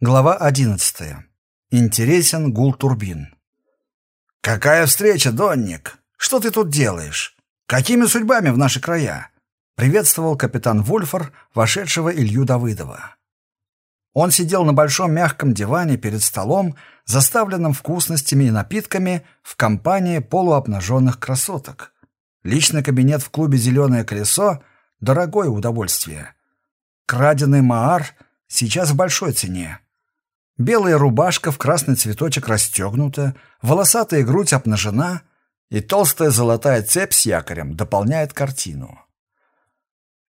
Глава 11. Интересен гул турбин. «Какая встреча, Донник? Что ты тут делаешь? Какими судьбами в наши края?» Приветствовал капитан Вольфор, вошедшего Илью Давыдова. Он сидел на большом мягком диване перед столом, заставленным вкусностями и напитками в компании полуобнаженных красоток. Личный кабинет в клубе «Зеленое колесо» — дорогое удовольствие. Краденый Маар сейчас в большой цене. Белая рубашка в красный цветочек расстегнута, волосатая грудь обнажена, и толстая золотая цепь с якорем дополняет картину.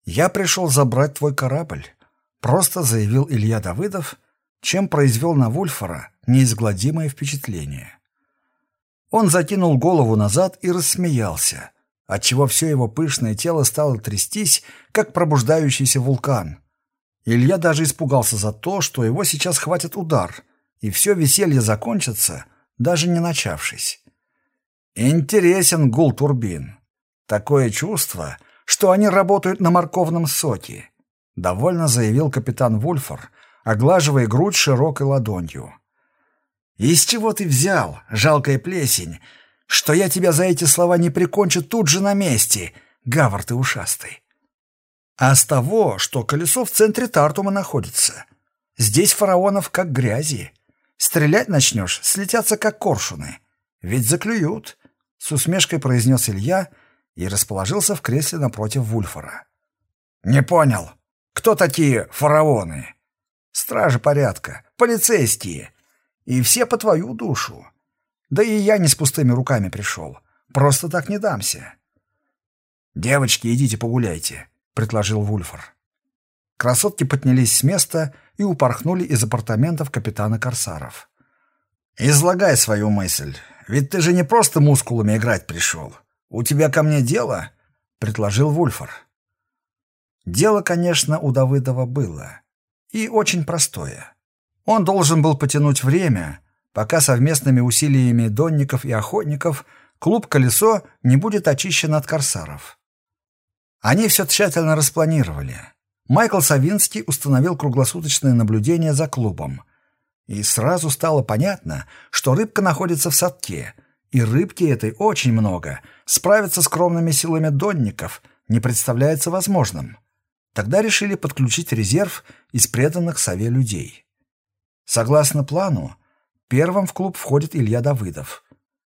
«Я пришел забрать твой корабль», — просто заявил Илья Давыдов, чем произвел на Вульфора неизгладимое впечатление. Он закинул голову назад и рассмеялся, отчего все его пышное тело стало трястись, как пробуждающийся вулкан — Илья даже испугался за то, что его сейчас хватит удар, и все веселье закончится, даже не начавшись. Интересен гул турбин. Такое чувство, что они работают на морковном соке, довольно заявил капитан Вульфор, оглаживая грудь широкой ладонью. «Из чего ты взял, жалкая плесень, что я тебя за эти слова не прикончу тут же на месте, гавр ты ушастый?» А с того, что колесо в центре Тартума находится. Здесь фараонов как грязи. Стрелять начнешь, слетятся как коршуны. Ведь заклюют, — с усмешкой произнес Илья и расположился в кресле напротив Вульфора. «Не понял. Кто такие фараоны?» «Стражи порядка, полицейские. И все по твою душу. Да и я не с пустыми руками пришел. Просто так не дамся». «Девочки, идите погуляйте предложил Вульфор. Красотки поднялись с места и упорхнули из апартаментов капитана Корсаров. «Излагай свою мысль, ведь ты же не просто мускулами играть пришел. У тебя ко мне дело?» — предложил Вульфор. Дело, конечно, у Давыдова было. И очень простое. Он должен был потянуть время, пока совместными усилиями донников и охотников клуб «Колесо» не будет очищен от корсаров. Они все тщательно распланировали. Майкл Савинский установил круглосуточное наблюдение за клубом. И сразу стало понятно, что рыбка находится в садке, и рыбки этой очень много. Справиться с кровными силами донников не представляется возможным. Тогда решили подключить резерв из преданных сове людей. Согласно плану, первым в клуб входит Илья Давыдов.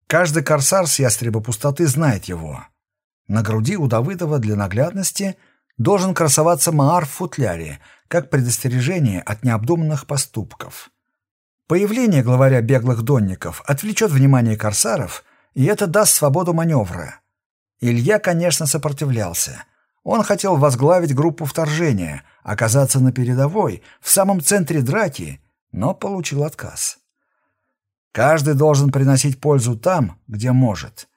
Каждый корсар с ястреба пустоты знает его — на груди у Давыдова для наглядности должен красоваться маар в футляре, как предостережение от необдуманных поступков. Появление главаря беглых донников отвлечет внимание корсаров, и это даст свободу маневра. Илья, конечно, сопротивлялся. Он хотел возглавить группу вторжения, оказаться на передовой, в самом центре драки, но получил отказ. Каждый должен приносить пользу там, где может.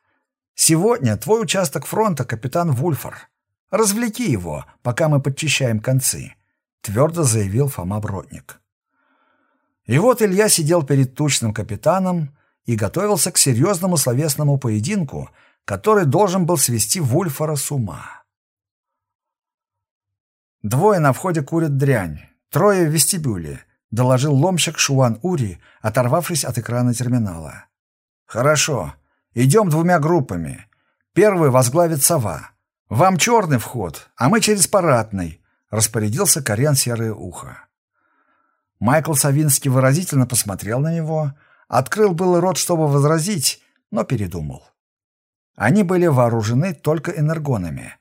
Сегодня твой участок фронта, капитан Вульфор. Развлеки его, пока мы подчищаем концы», — твердо заявил Фома Бродник. И вот Илья сидел перед тучным капитаном и готовился к серьезному словесному поединку, который должен был свести Вульфора с ума. Двое на входе курят дрянь, трое в вестибюле, доложил ломщик Шуан Ури, оторвавшись от экрана терминала. «Хорошо. Идем двумя группами. Первый возглавит сова. Вам черный вход, а мы через парадный, распорядился Карен Серое Ухо. Майкл Савинский выразительно посмотрел на него, открыл было рот, чтобы возразить, но передумал. Они были вооружены только энергонами.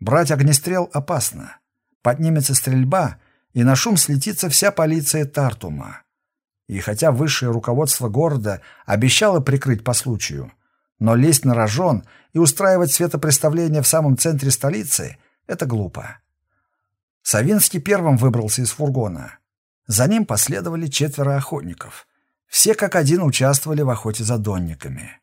Брать огнестрел опасно. Поднимется стрельба, и на шум слетится вся полиция Тартума. И хотя высшее руководство города обещало прикрыть по случаю, но лезть на рожон и устраивать светопреставление в самом центре столицы — это глупо. Савинский первым выбрался из фургона. За ним последовали четверо охотников. Все как один участвовали в охоте за донниками.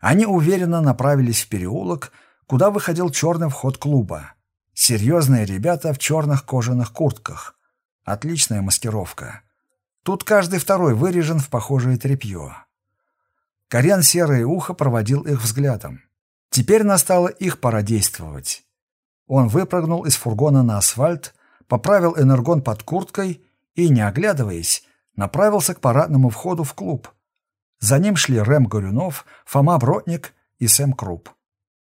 Они уверенно направились в переулок, куда выходил черный вход клуба. Серьезные ребята в черных кожаных куртках. Отличная маскировка. Тут каждый второй вырежен в похожее тряпье. Кориан Серое Ухо проводил их взглядом. Теперь настало их пора действовать. Он выпрыгнул из фургона на асфальт, поправил энергон под курткой и, не оглядываясь, направился к парадному входу в клуб. За ним шли Рэм Горюнов, Фома Бродник и Сэм Круп.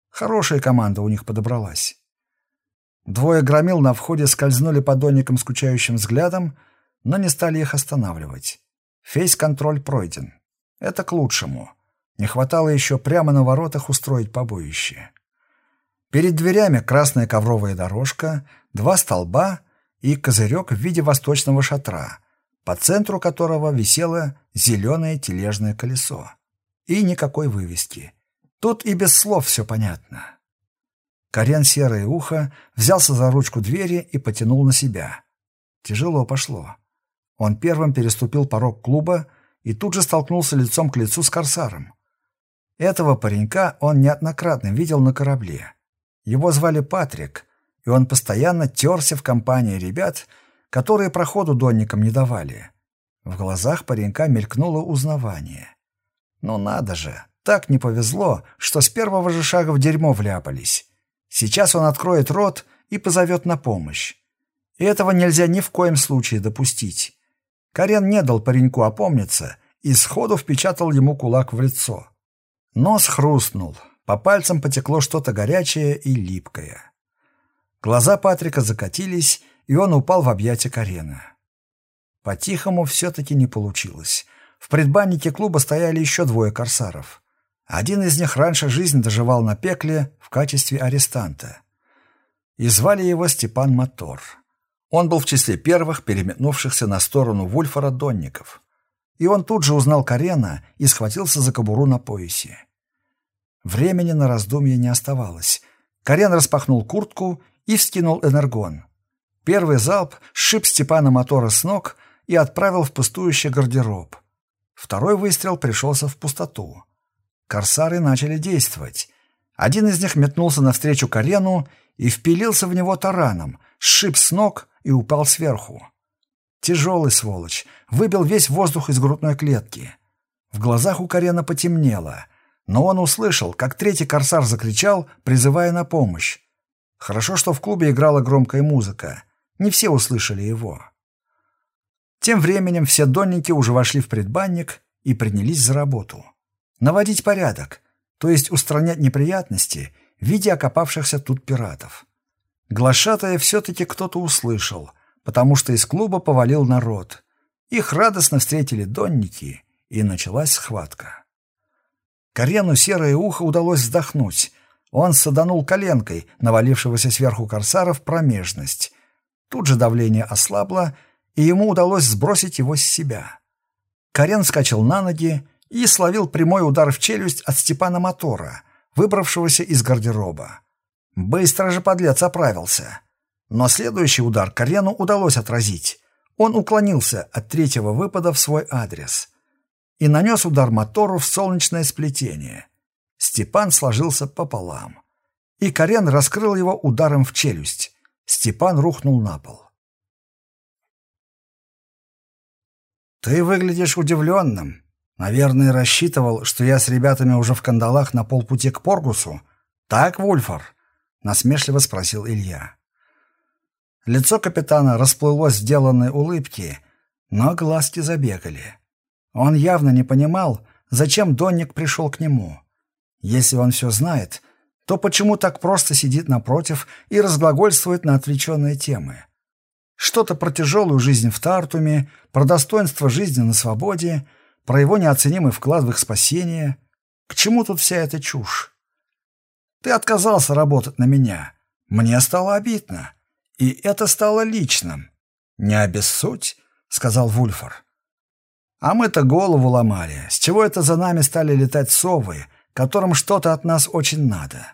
Хорошая команда у них подобралась. Двое громил на входе скользнули по донникам скучающим взглядом, но не стали их останавливать. Фейс-контроль пройден. Это к лучшему. Не хватало еще прямо на воротах устроить побоище. Перед дверями красная ковровая дорожка, два столба и козырек в виде восточного шатра, по центру которого висело зеленое тележное колесо. И никакой вывески. Тут и без слов все понятно. Карен серое ухо взялся за ручку двери и потянул на себя. Тяжело пошло. Он первым переступил порог клуба и тут же столкнулся лицом к лицу с корсаром. Этого паренька он неоднократно видел на корабле. Его звали Патрик, и он постоянно терся в компании ребят, которые проходу донникам не давали. В глазах паренька мелькнуло узнавание. Ну надо же, так не повезло, что с первого же шага в дерьмо вляпались. Сейчас он откроет рот и позовет на помощь. И этого нельзя ни в коем случае допустить. Карен не дал пареньку опомниться и сходу впечатал ему кулак в лицо. Нос хрустнул, по пальцам потекло что-то горячее и липкое. Глаза Патрика закатились, и он упал в объятия Карена. По-тихому все-таки не получилось. В предбаннике клуба стояли еще двое корсаров. Один из них раньше жизнь доживал на пекле в качестве арестанта. И звали его Степан Мотор. Он был в числе первых, переметнувшихся на сторону Вульфора Донников. И он тут же узнал Карена и схватился за кобуру на поясе. Времени на раздумье не оставалось. Карен распахнул куртку и вскинул энергон. Первый залп сшиб Степана мотора с ног и отправил в пустующий гардероб. Второй выстрел пришелся в пустоту. Корсары начали действовать. Один из них метнулся навстречу Карену и впилился в него тараном, сшиб с ног и упал сверху. Тяжелый сволочь, выбил весь воздух из грудной клетки. В глазах у Карена потемнело, но он услышал, как третий корсар закричал, призывая на помощь. Хорошо, что в клубе играла громкая музыка. Не все услышали его. Тем временем все донники уже вошли в предбанник и принялись за работу. Наводить порядок, то есть устранять неприятности в виде окопавшихся тут пиратов. Глашатая все-таки кто-то услышал, потому что из клуба повалил народ. Их радостно встретили донники, и началась схватка. Карену серое ухо удалось вздохнуть. Он саданул коленкой, навалившегося сверху корсара в промежность. Тут же давление ослабло, и ему удалось сбросить его с себя. Карен вскочил на ноги и словил прямой удар в челюсть от Степана Мотора, выбравшегося из гардероба. Быстро же подлец оправился. Но следующий удар Карену удалось отразить. Он уклонился от третьего выпада в свой адрес и нанес удар мотору в солнечное сплетение. Степан сложился пополам. И Карен раскрыл его ударом в челюсть. Степан рухнул на пол. «Ты выглядишь удивленным. Наверное, рассчитывал, что я с ребятами уже в кандалах на полпути к Поргусу. Так, Вульфор?» — насмешливо спросил Илья. Лицо капитана расплылось в сделанной улыбке, но глазки забегали. Он явно не понимал, зачем Донник пришел к нему. Если он все знает, то почему так просто сидит напротив и разглагольствует на отвлеченные темы? Что-то про тяжелую жизнь в Тартуме, про достоинство жизни на свободе, про его неоценимый вклад в их спасение. К чему тут вся эта чушь? Ты отказался работать на меня. Мне стало обидно. И это стало личным. «Не обессудь», — сказал Вульфор. «А мы-то голову ломали. С чего это за нами стали летать совы, которым что-то от нас очень надо?»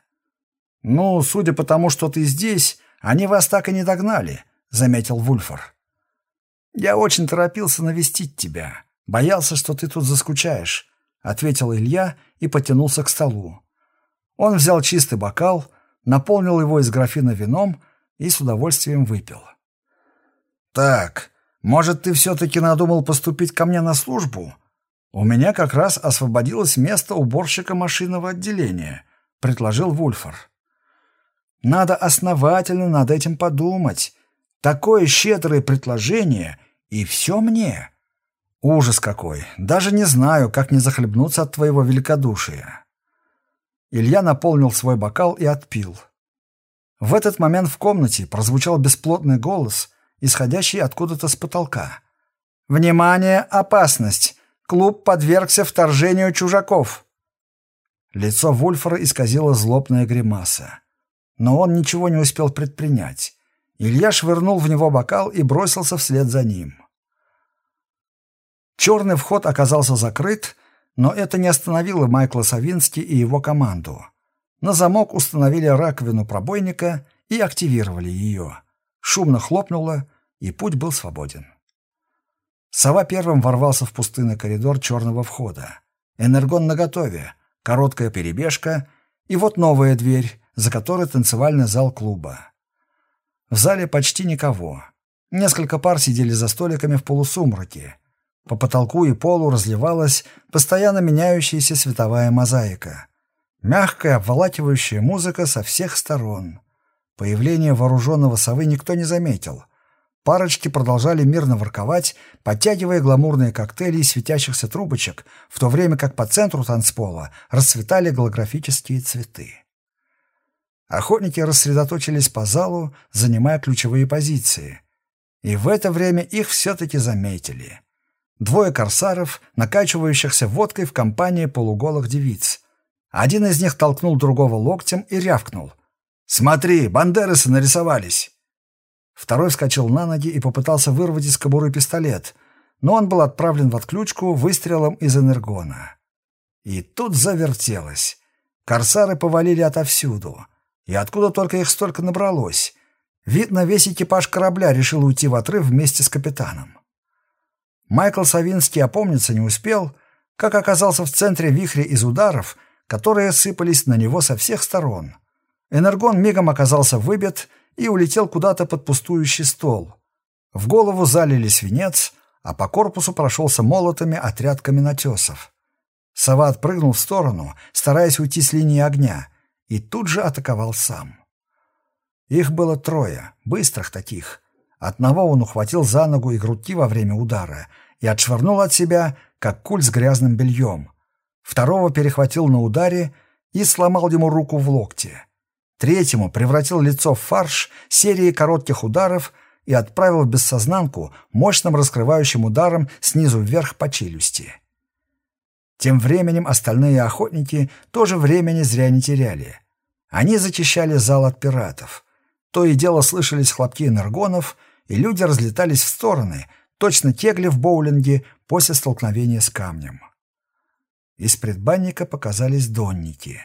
«Ну, судя по тому, что ты здесь, они вас так и не догнали», — заметил Вульфор. «Я очень торопился навестить тебя. Боялся, что ты тут заскучаешь», — ответил Илья и потянулся к столу. Он взял чистый бокал, наполнил его из графина вином и с удовольствием выпил. «Так, может, ты все-таки надумал поступить ко мне на службу? У меня как раз освободилось место уборщика машинного отделения», — предложил Вульфор. «Надо основательно над этим подумать. Такое щедрое предложение, и все мне. Ужас какой! Даже не знаю, как не захлебнуться от твоего великодушия. Илья наполнил свой бокал и отпил. В этот момент в комнате прозвучал бесплотный голос, исходящий откуда-то с потолка. «Внимание! Опасность! Клуб подвергся вторжению чужаков!» Лицо Вульфора исказило злобная гримаса. Но он ничего не успел предпринять. Илья швырнул в него бокал и бросился вслед за ним. Черный вход оказался закрыт, но это не остановило Майкла Савински и его команду. На замок установили раковину пробойника и активировали ее. Шумно хлопнуло, и путь был свободен. Сова первым ворвался в пустынный коридор черного входа. Энергон наготове, короткая перебежка, и вот новая дверь, за которой танцевальный зал клуба. В зале почти никого. Несколько пар сидели за столиками в полусумраке. По потолку и полу разливалась постоянно меняющаяся световая мозаика. Мягкая, обволакивающая музыка со всех сторон. Появление вооруженного совы никто не заметил. Парочки продолжали мирно ворковать, подтягивая гламурные коктейли из светящихся трубочек, в то время как по центру танцпола расцветали голографические цветы. Охотники рассредоточились по залу, занимая ключевые позиции. И в это время их все-таки заметили. Двое корсаров, накачивающихся водкой в компании полуголых девиц. Один из них толкнул другого локтем и рявкнул. «Смотри, бандерасы нарисовались!» Второй вскочил на ноги и попытался вырвать из кобуры пистолет, но он был отправлен в отключку выстрелом из энергона. И тут завертелось. Корсары повалили отовсюду. И откуда только их столько набралось? Видно, весь экипаж корабля решил уйти в отрыв вместе с капитаном. Майкл Савинский опомниться не успел, как оказался в центре вихря из ударов, которые сыпались на него со всех сторон. Энергон мигом оказался выбит и улетел куда-то под пустующий стол. В голову залили свинец, а по корпусу прошелся молотами отряд каменотесов. Сова отпрыгнул в сторону, стараясь уйти с линии огня, и тут же атаковал сам. Их было трое, быстрых таких. Одного он ухватил за ногу и грудки во время удара и отшвырнул от себя, как куль с грязным бельем. Второго перехватил на ударе и сломал ему руку в локте. Третьему превратил лицо в фарш серией коротких ударов и отправил в бессознанку мощным раскрывающим ударом снизу вверх по челюсти. Тем временем остальные охотники тоже времени зря не теряли. Они зачищали зал от пиратов. То и дело слышались хлопки энергонов, и люди разлетались в стороны, точно кегли в боулинге после столкновения с камнем. Из предбанника показались донники.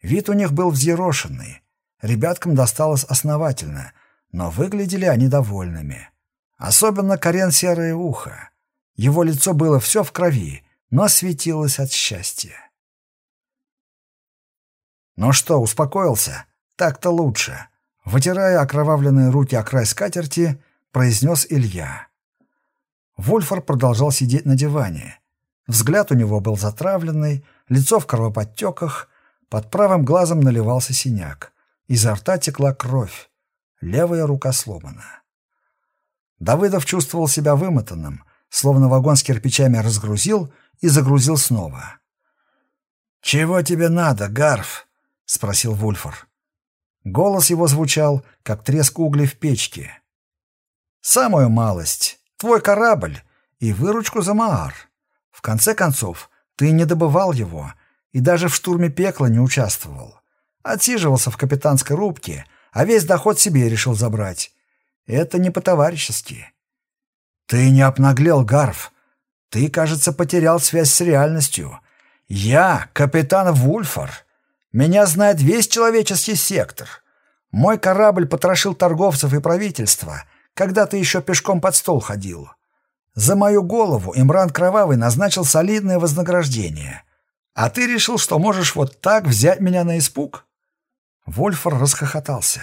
Вид у них был взъерошенный. Ребяткам досталось основательно, но выглядели они довольными. Особенно Карен Серое Ухо. Его лицо было все в крови, но светилось от счастья. «Ну что, успокоился? Так-то лучше», — вытирая окровавленные руки о край скатерти, произнес Илья. Вольфор продолжал сидеть на диване. Взгляд у него был затравленный, лицо в кровоподтеках, под правым глазом наливался синяк. Изо рта текла кровь. Левая рука сломана. Давыдов чувствовал себя вымотанным, словно вагон с кирпичами разгрузил и загрузил снова. «Чего тебе надо, Гарф?» — спросил Вульфор. Голос его звучал, как треск углей в печке. «Самую малость. Твой корабль. И выручку за Маар. В конце концов, ты не добывал его и даже в штурме пекла не участвовал. Отсиживался в капитанской рубке, а весь доход себе решил забрать. Это не по-товарищески». «Ты не обнаглел, Гарф. Ты, кажется, потерял связь с реальностью. Я капитан Вульфор. Меня знает весь человеческий сектор. Мой корабль потрошил торговцев и правительства, когда ты еще пешком под стол ходил. За мою голову Имран Кровавый назначил солидное вознаграждение. А ты решил, что можешь вот так взять меня на испуг?» Вольфор расхохотался,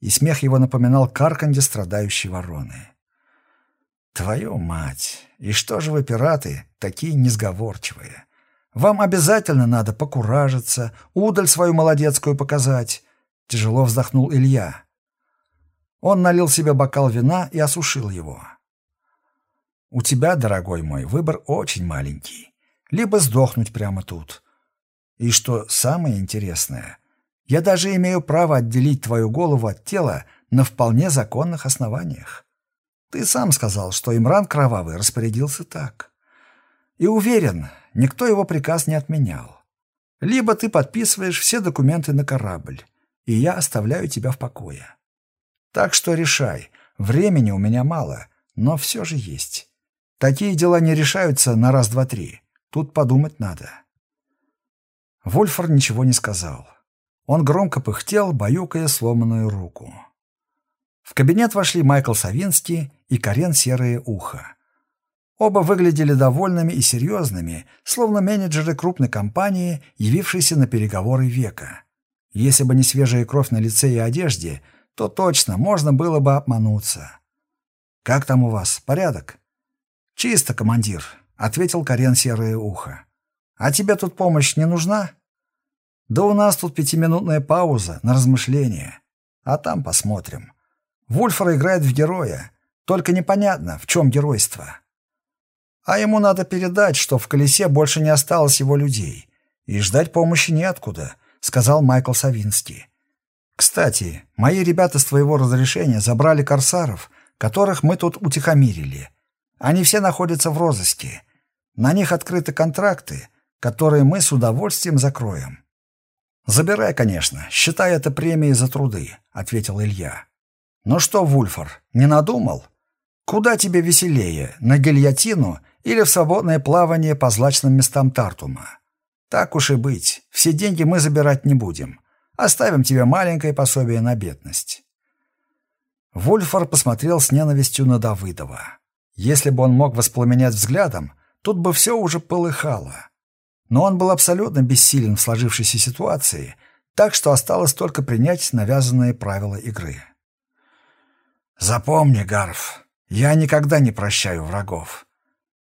и смех его напоминал карканье страдающей вороны. «Твою мать! И что же вы, пираты, такие несговорчивые? Вам обязательно надо покуражиться, удаль свою молодецкую показать!» Тяжело вздохнул Илья. Он налил себе бокал вина и осушил его. У тебя, дорогой мой, выбор очень маленький. Либо сдохнуть прямо тут. И что самое интересное, я даже имею право отделить твою голову от тела на вполне законных основаниях. Ты сам сказал, что Имран Кровавый распорядился так. И уверен, никто его приказ не отменял. Либо ты подписываешь все документы на корабль, и я оставляю тебя в покое. Так что решай, времени у меня мало, но все же есть. Такие дела не решаются на раз-два-три. Тут подумать надо. Вольфор ничего не сказал. Он громко пыхтел, баюкая сломанную руку. В кабинет вошли Майкл Савинский и Карен Серое Ухо. Оба выглядели довольными и серьезными, словно менеджеры крупной компании, явившиеся на переговоры века. Если бы не свежая кровь на лице и одежде, то точно можно было бы обмануться. «Как там у вас? Порядок?» «Чисто, командир», — ответил Карен Серое Ухо. «А тебе тут помощь не нужна?» «Да у нас тут пятиминутная пауза на размышление. А там посмотрим. Вульфор играет в героя, только непонятно, в чем геройство». А ему надо передать, что в колесе больше не осталось его людей. И ждать помощи неоткуда, сказал Майкл Савинский. Кстати, мои ребята с твоего разрешения забрали корсаров, которых мы тут утихомирили. Они все находятся в розыске. На них открыты контракты, которые мы с удовольствием закроем. «Забирай, конечно, считай это премией за труды», — ответил Илья. «Ну что, Вульфор, не надумал? Куда тебе веселее, на гильотину или в свободное плавание по злачным местам Тартума. Так уж и быть, все деньги мы забирать не будем. Оставим тебе маленькое пособие на бедность. Вульфор посмотрел с ненавистью на Давыдова. Если бы он мог воспламенять взглядом, тут бы все уже полыхало. Но он был абсолютно бессилен в сложившейся ситуации, так что осталось только принять навязанные правила игры. «Запомни, Гарф, я никогда не прощаю врагов.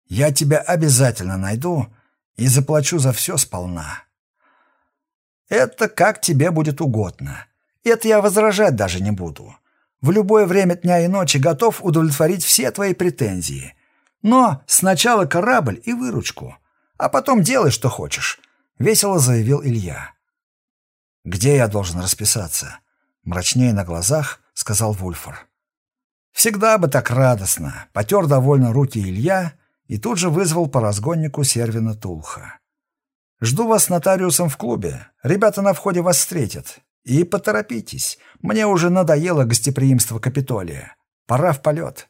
Я тебя обязательно найду и заплачу за все сполна. Это как тебе будет угодно. Это я возражать даже не буду. В любое время дня и ночи готов удовлетворить все твои претензии. Но сначала корабль и выручку, а потом делай, что хочешь», — весело заявил Илья. «Где я должен расписаться?» — мрачнее на глазах сказал Вульфор. «Всегда бы так радостно!» — потер довольно руки Илья и тут же вызвал по разгоннику Сервина Тулха. «Жду вас нотариусом в клубе. Ребята на входе вас встретят. И поторопитесь. Мне уже надоело гостеприимство Капитолия. Пора в полет».